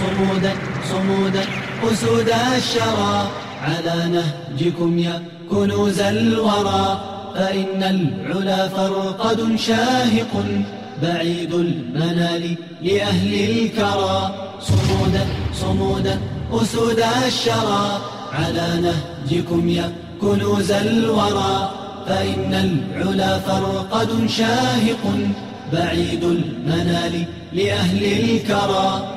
صمودا صمودا أسود الشرى. على نهجكم يا كنوز الورى. فإن العلا فرقد شاهق بعيد المنال لأهل الكرى. صمودا صمودا أسود الشرى. على نهجكم يا كنوز الورى. فإن العلا فرقد شاهق بعيد المنال لأهل الكرى.